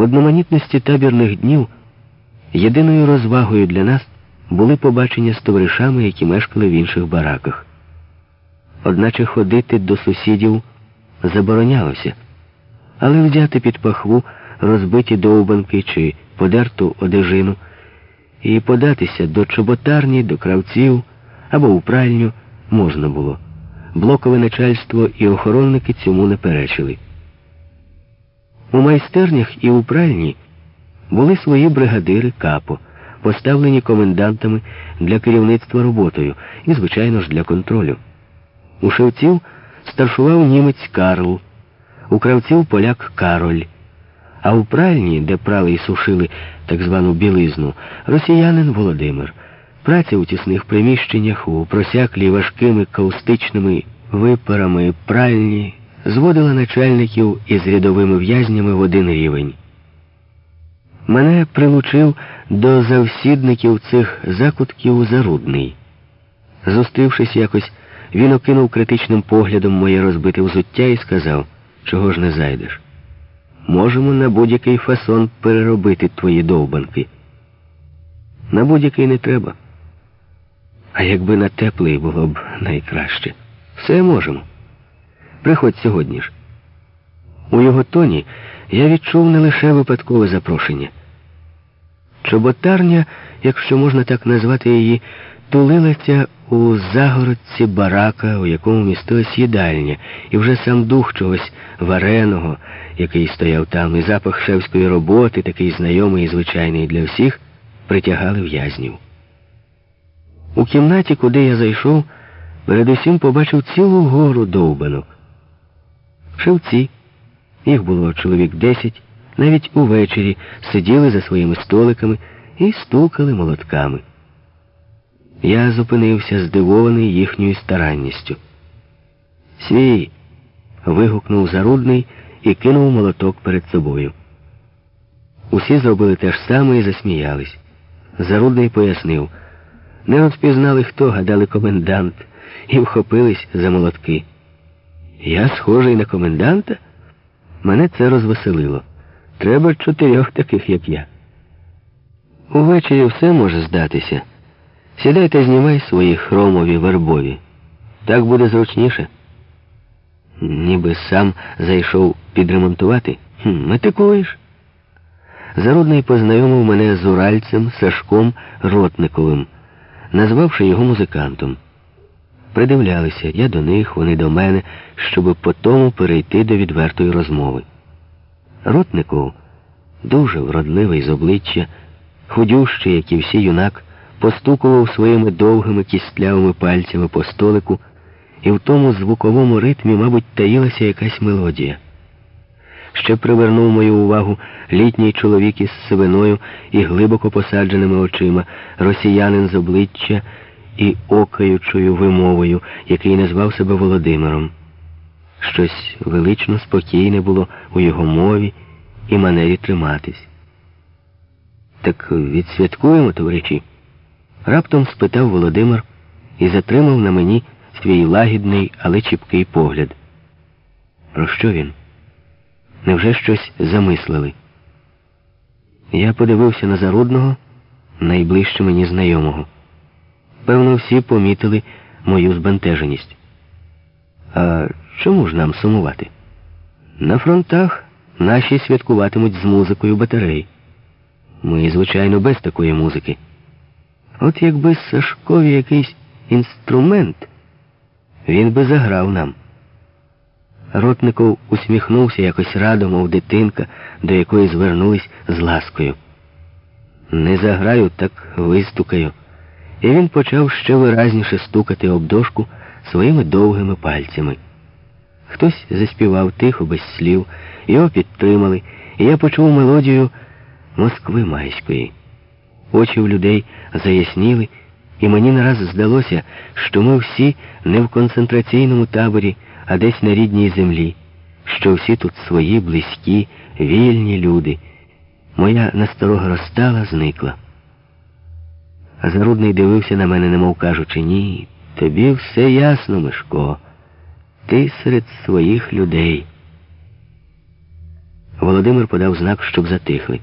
одноманітності табірних днів єдиною розвагою для нас були побачення з товаришами, які мешкали в інших бараках. Одначе ходити до сусідів заборонялося, але взяти під пахву розбиті довбанки чи подерту одежину і податися до чоботарні, до кравців або у пральню можна було. Блокове начальство і охоронники цьому не перечили. У майстернях і у пральні були свої бригадири капо, поставлені комендантами для керівництва роботою і, звичайно ж, для контролю. У шевців старшував німець Карл, у кравців поляк Кароль, а у пральні, де прали і сушили так звану білизну, росіянин Володимир. Праця у тісних приміщеннях, у просяклій важкими каустичними випарами пральні зводила начальників із рядовими в'язнями в один рівень. Мене прилучив до завсідників цих закутків Зарудний. Зустрівшись якось, він окинув критичним поглядом моє розбите взуття і сказав, чого ж не зайдеш. Можемо на будь-який фасон переробити твої довбанки. На будь-який не треба. А якби на теплий було б найкраще. Все можемо. Приходь сьогодні ж. У його тоні я відчув не лише випадкове запрошення. Чоботарня, якщо можна так назвати її, тулилася у загородці барака, у якому містилась їдальня, і вже сам дух чогось вареного, який стояв там, і запах шевської роботи, такий знайомий і звичайний для всіх, притягали в'язнів. У кімнаті, куди я зайшов, передусім побачив цілу гору довбанок. Шевці, їх було чоловік десять, навіть увечері сиділи за своїми столиками і стукали молотками. Я зупинився, здивований їхньою старанністю. Свій. вигукнув зарудний і кинув молоток перед собою. Усі зробили те ж саме і засміялись. Зарудний пояснив. Не розпізнали, хто гадали комендант, і вхопились за молотки. Я схожий на коменданта? Мене це розвеселило. Треба чотирьох таких, як я. Увечері все може здатися. Сідай та знімай свої хромові вербові. Так буде зручніше. Ніби сам зайшов підремонтувати. Хм, Метикуєш? Зарудний познайомив мене з уральцем Сашком Ротниковим, назвавши його музикантом. Придивлялися я до них, вони до мене, щоб потому перейти до відвертої розмови. Ротников, дуже вродливий з обличчя, худющий, як і всі юнак, постукував своїми довгими кістлявими пальцями по столику, і в тому звуковому ритмі, мабуть, таїлася якась мелодія. Ще привернув мою увагу літній чоловік із сивиною і глибоко посадженими очима, росіянин з обличчя і окаючою вимовою, який назвав себе Володимиром. Щось велично спокійне було у його мові і манері триматись. Так відсвяткуємо, товариші? Раптом спитав Володимир і затримав на мені свій лагідний, але чіпкий погляд. Про що він? Невже щось замислили? Я подивився на зарудного, найближче мені знайомого. Певно, всі помітили мою збентеженість. А чому ж нам сумувати? На фронтах наші святкуватимуть з музикою батарей. Ми, звичайно, без такої музики. От якби Сашкові якийсь інструмент, він би заграв нам. Ротников усміхнувся якось радо, мов дитинка, до якої звернулись з ласкою. Не заграю, так вистукаю. І він почав ще виразніше стукати об дошку своїми довгими пальцями. Хтось заспівав тихо, без слів, його підтримали, і я почув мелодію Москви Майської. Очі в людей заясніли, і мені нараз здалося, що ми всі не в концентраційному таборі, а десь на рідній землі, що всі тут свої, близькі, вільні люди. Моя насторога розстала, зникла. А Зарудний дивився на мене, немов кажучи, ні, тобі все ясно, Мишко. Ти серед своїх людей. Володимир подав знак, щоб затихли.